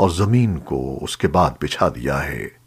اور زمین کو اس کے بعد بچھا دیا ہے۔